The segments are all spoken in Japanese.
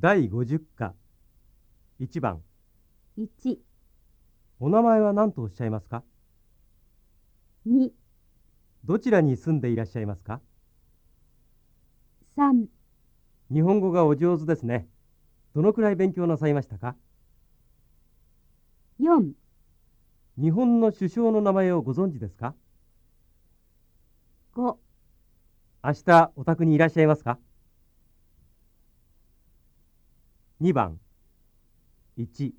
第50課。1番。1、お名前は何とおっしゃいますか？2、どちらに住んでいらっしゃいますか？3、日本語がお上手ですね。どのくらい勉強なさいましたか？4、日本の首相の名前をご存知ですか？5、明日お宅にいらっしゃいますか？2番1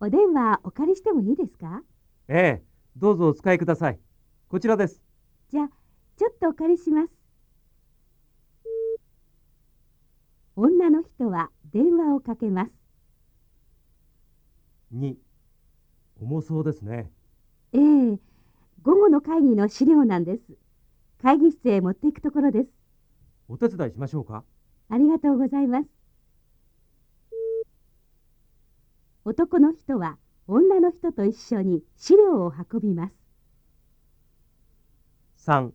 お電話お借りしてもいいですか？ええどうぞお使いくださいこちらですじゃあ、ちょっとお借りします。女の人は電話をかけます。2重そうですねええ午後の会議の資料なんです。会議室へ持っていくところです。お手伝いしましょうか？ありがとうございます。男の人は女の人と一緒に資料を運びます。3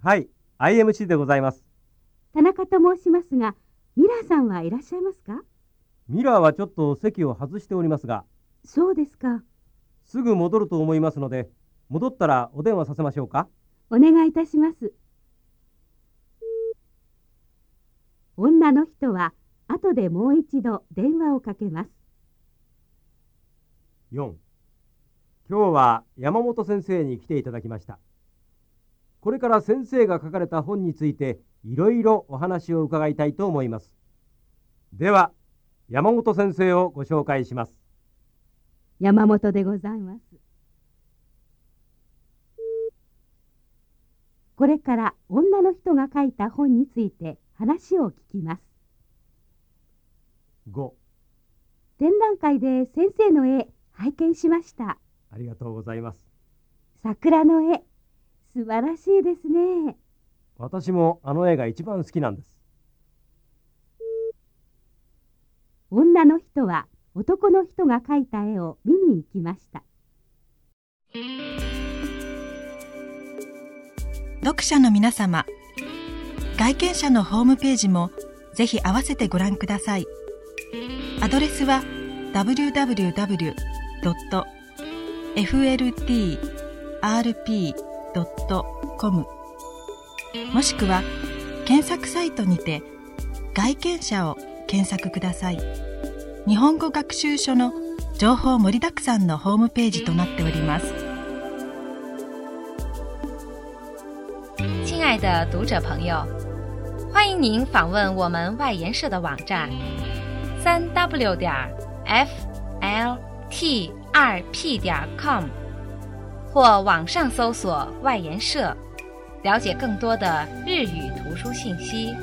はい IMC でございます田中と申しますが、ミラーさんはいらっしゃいますか？ミラーはちょっと席を外しておりますがそうですか。すぐ戻ると思いますので戻ったらお電話させましょうかお願いいたします。女の人は後でもう一度電話をかけます。4今日は山本先生に来ていただきました。これから先生が書かれた本についていろいろお話を伺いたいと思います。では山本先生をご紹介します。山本でございます。これから女の人が書いた本について話を聞きます。5展覧会で先生の絵拝見しました。ありがとうございます桜の絵、素晴らしいですね。私もあの絵が一番好きなんです女の人は男の人が描いた絵を見に行きました。読者の皆様、外見者のホームページもぜひ合わせてご覧ください。アドレスは fltrp.com もしくは検索サイトにて外見者を検索ください。日本語学習書の情報盛りだくさんのホームページとなっております。亲爱的读者朋友，欢迎您访问我们外研社的网站，三 w 点 f l t 二 p 点 com，或网上搜索外研社，了解更多的日语图书信息。